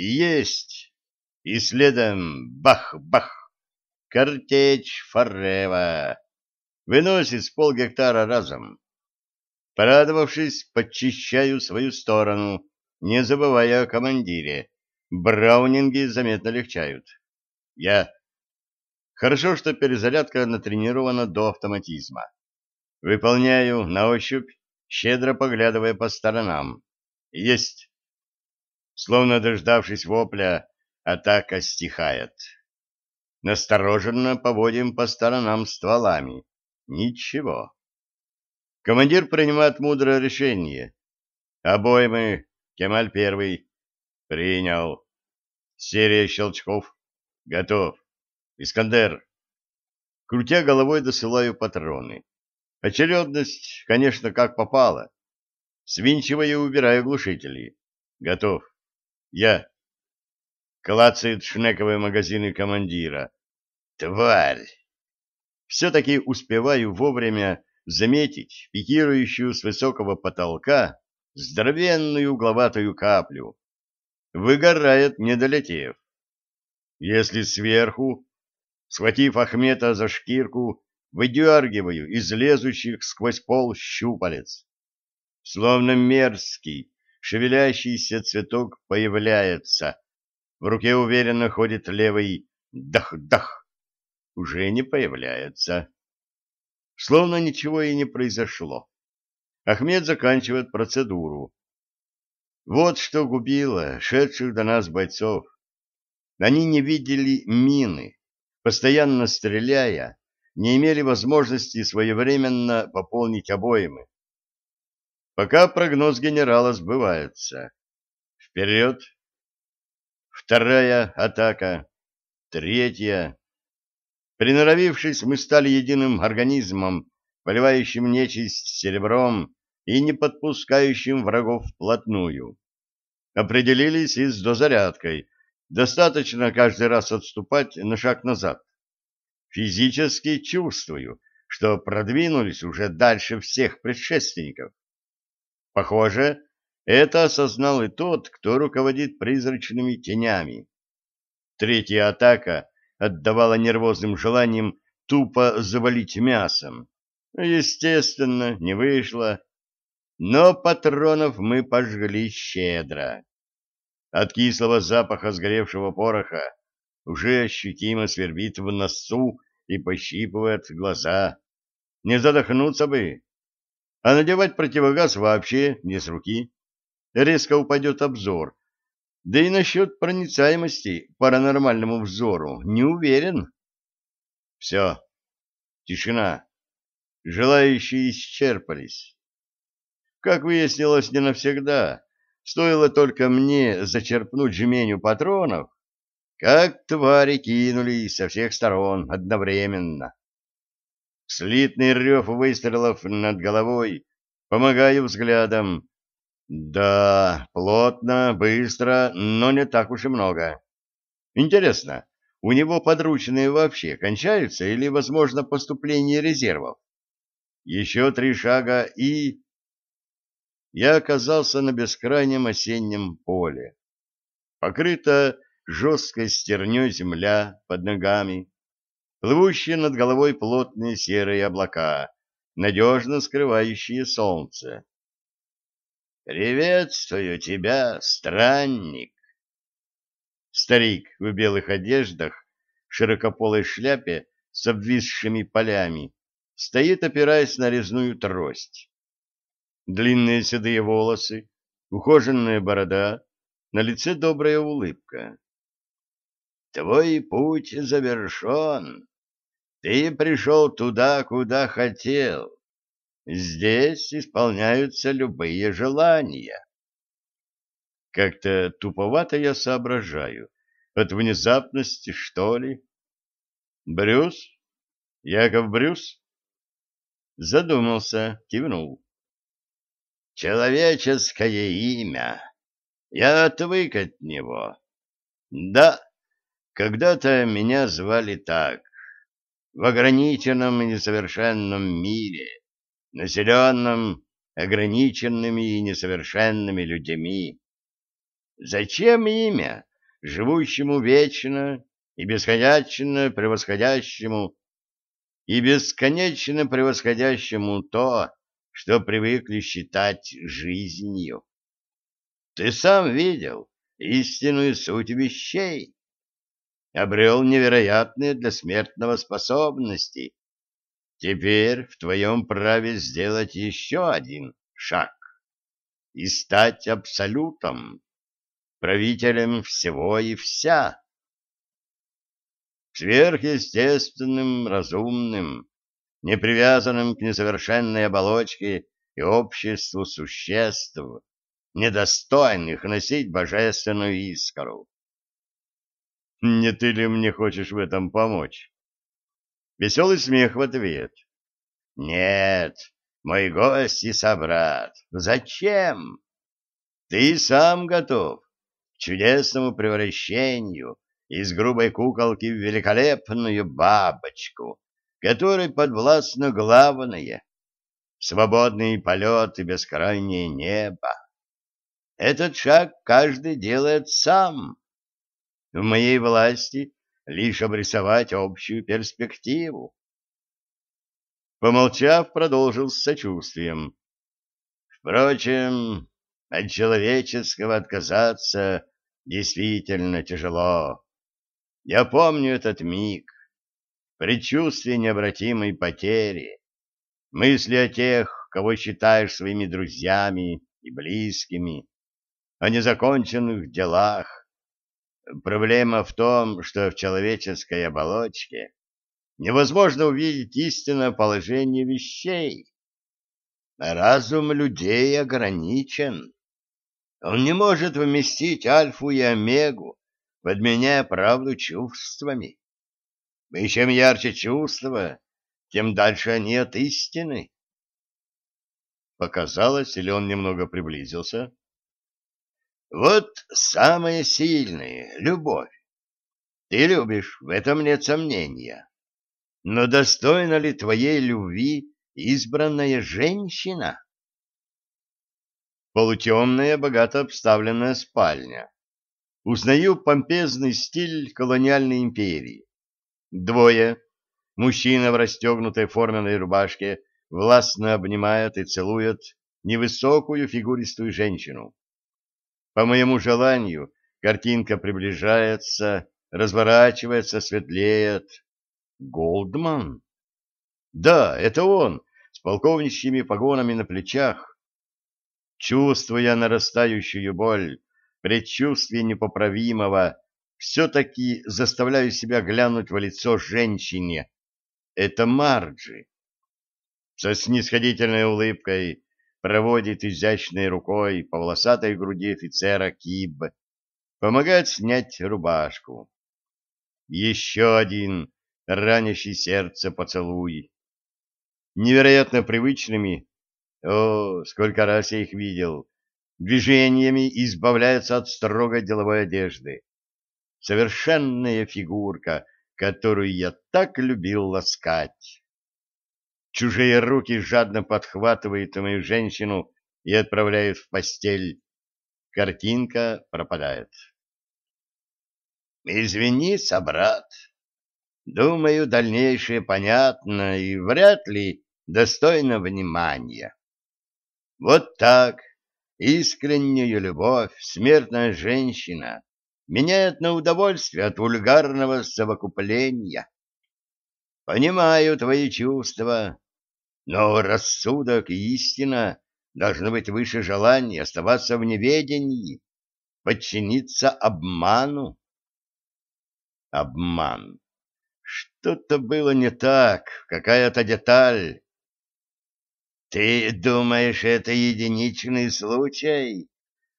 Есть! И следом бах-бах! Картечь Форева! Выносит с полгектара разом. Порадовавшись, подчищаю свою сторону, не забывая о командире. Браунинги заметно легчают. Я. Хорошо, что перезарядка натренирована до автоматизма. Выполняю на ощупь, щедро поглядывая по сторонам. Есть. Словно дождавшись вопля, атака стихает. Настороженно поводим по сторонам стволами. Ничего. Командир принимает мудрое решение. Обоймы, Кемаль первый. Принял. Серия щелчков. Готов. Искандер. Крутя головой, досылаю патроны. Очередность, конечно, как попало. Свинчивая убираю глушители. Готов. Я. Клацает шнековые магазины командира. Тварь! Все-таки успеваю вовремя заметить пикирующую с высокого потолка здоровенную угловатую каплю. Выгорает, не долетев. Если сверху, схватив Ахмета за шкирку, выдергиваю из лезущих сквозь пол щупалец. Словно мерзкий, шевелящийся цветок появляется. В руке уверенно ходит левый дах-дах. Уже не появляется. Словно ничего и не произошло. Ахмед заканчивает процедуру. Вот что губило шедших до нас бойцов. Они не видели мины, постоянно стреляя, не имели возможности своевременно пополнить обоймы. Пока прогноз генерала сбывается. Вперед! Вторая атака. Третья. Приноровившись, мы стали единым организмом, поливающим нечисть серебром и не подпускающим врагов вплотную. Определились и с дозарядкой. Достаточно каждый раз отступать на шаг назад. Физически чувствую, что продвинулись уже дальше всех предшественников. Похоже, это осознал и тот, кто руководит призрачными тенями. Третья атака отдавала нервозным желанием тупо завалить мясом. Естественно, не вышло, но патронов мы пожгли щедро. От кислого запаха сгоревшего пороха уже ощутимо свербит в носу и пощипывает глаза. Не задохнуться бы. А надевать противогаз вообще не с руки. Резко упадет обзор. Да и насчет проницаемости паранормальному взору не уверен. Все. Тишина. Желающие исчерпались. Как выяснилось, не навсегда. Стоило только мне зачерпнуть жменю патронов, как твари кинулись со всех сторон одновременно. Слитный рев выстрелов над головой, помогаю взглядом. Да, плотно, быстро, но не так уж и много. Интересно, у него подручные вообще кончаются или, возможно, поступление резервов? Еще три шага и... Я оказался на бескрайнем осеннем поле. Покрыта жесткой стерней земля под ногами, плывущие над головой плотные серые облака, надежно скрывающие солнце. «Приветствую тебя, странник!» Старик в белых одеждах, в широкополой шляпе с обвисшими полями, стоит, опираясь на резную трость. Длинные седые волосы, ухоженная борода, на лице добрая улыбка. «Твой путь завершен. Ты пришел туда, куда хотел. Здесь исполняются любые желания». Как-то туповато я соображаю. От внезапности, что ли? Брюс? Яков Брюс? Задумался, кивнул. Человеческое имя. Я отвык от него. Да, когда-то меня звали так. В ограниченном и несовершенном мире, населенном ограниченными и несовершенными людьми. Зачем имя, живущему вечно и бесконечно превосходящему и бесконечно превосходящему то, что привыкли считать жизнью. Ты сам видел истинную суть вещей, обрел невероятные для смертного способности. Теперь в твоем праве сделать еще один шаг и стать абсолютом, правителем всего и вся. Сверхъестественным, разумным, непривязанным к несовершенной оболочке и обществу существ, недостойных носить божественную искру. Не ты ли мне хочешь в этом помочь? Веселый смех в ответ. Нет, мой гость и собрат, зачем? Ты сам готов к чудесному превращению из грубой куколки в великолепную бабочку, которой подвластно главное — свободный полет и бескрайнее небо. Этот шаг каждый делает сам. В моей власти лишь обрисовать общую перспективу. Помолчав, продолжил с сочувствием. Впрочем, от человеческого отказаться действительно тяжело. Я помню этот миг, предчувствие необратимой потери, мысли о тех, кого считаешь своими друзьями и близкими, о незаконченных делах. Проблема в том, что в человеческой оболочке невозможно увидеть истинное положение вещей. Разум людей ограничен. Он не может вместить альфу и омегу, подменяя правду чувствами. И чем ярче чувства, тем дальше они от истины. Показалось, или он немного приблизился? Вот самое сильное — любовь. Ты любишь, в этом нет сомнения. Но достойна ли твоей любви избранная женщина? Полутемная, богато обставленная спальня. Узнаю помпезный стиль колониальной империи. Двое. Мужчина в расстегнутой форменной рубашке властно обнимает и целует невысокую фигуристую женщину. По моему желанию картинка приближается, разворачивается, светлеет. Голдман? Да, это он, с полковничьими погонами на плечах. Чувствуя нарастающую боль, предчувствие непоправимого, все-таки заставляю себя глянуть в лицо женщине. Это Марджи. Со снисходительной улыбкой проводит изящной рукой по волосатой груди офицера Киб, помогает снять рубашку. Еще один ранящий сердце поцелуй. Невероятно привычными, о, сколько раз я их видел, движениями избавляется от строгой деловой одежды. Совершенная фигурка, которую я так любил ласкать. Чужие руки жадно подхватывают мою женщину и отправляют в постель. Картинка пропадает. «Извини, собрат. Думаю, дальнейшее понятно и вряд ли достойно внимания. Вот так искреннюю любовь смертная женщина меняет на удовольствие от вульгарного совокупления. Понимаю твои чувства, но рассудок и истина должны быть выше желания оставаться в неведении, подчиниться обману. Обман. Что-то было не так, какая-то деталь. Ты думаешь, это единичный случай?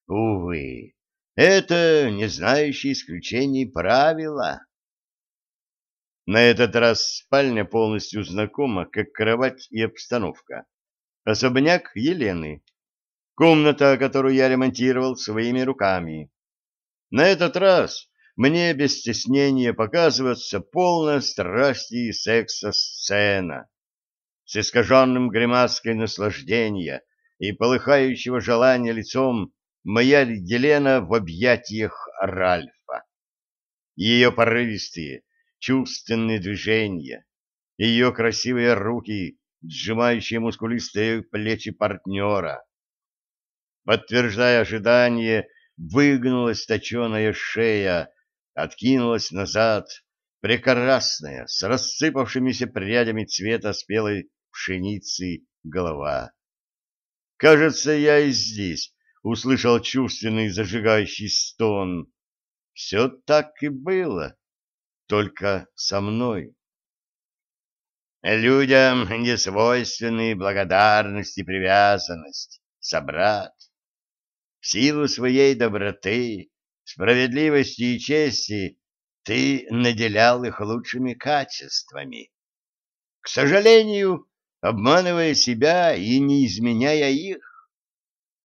Увы, это не знающий исключений правила. На этот раз спальня полностью знакома, как кровать и обстановка. Особняк Елены. Комната, которую я ремонтировал своими руками. На этот раз мне без стеснения показывается полная страсти и секса сцена с искаженным гримаской наслаждения и полыхающего желания лицом моя Елена в объятиях Ральфа. ее порывистые, чувственные движения, ее красивые руки, сжимающие мускулистые плечи партнера. Подтверждая ожидание, выгнулась точеная шея, откинулась назад, прекрасная, с рассыпавшимися прядями цвета спелой пшеницы голова. Кажется, я и здесь услышал чувственный зажигающий стон. Все так и было, только со мной. Людям не свойственны благодарность и привязанность, собрат. В силу своей доброты, справедливости и чести ты наделял их лучшими качествами. К сожалению, обманывая себя и не изменяя их.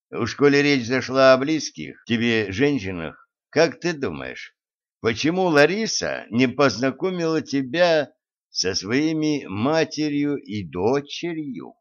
Уж коли речь зашла о близких тебе женщинах, как ты думаешь, почему Лариса не познакомила тебя со своими матерью и дочерью?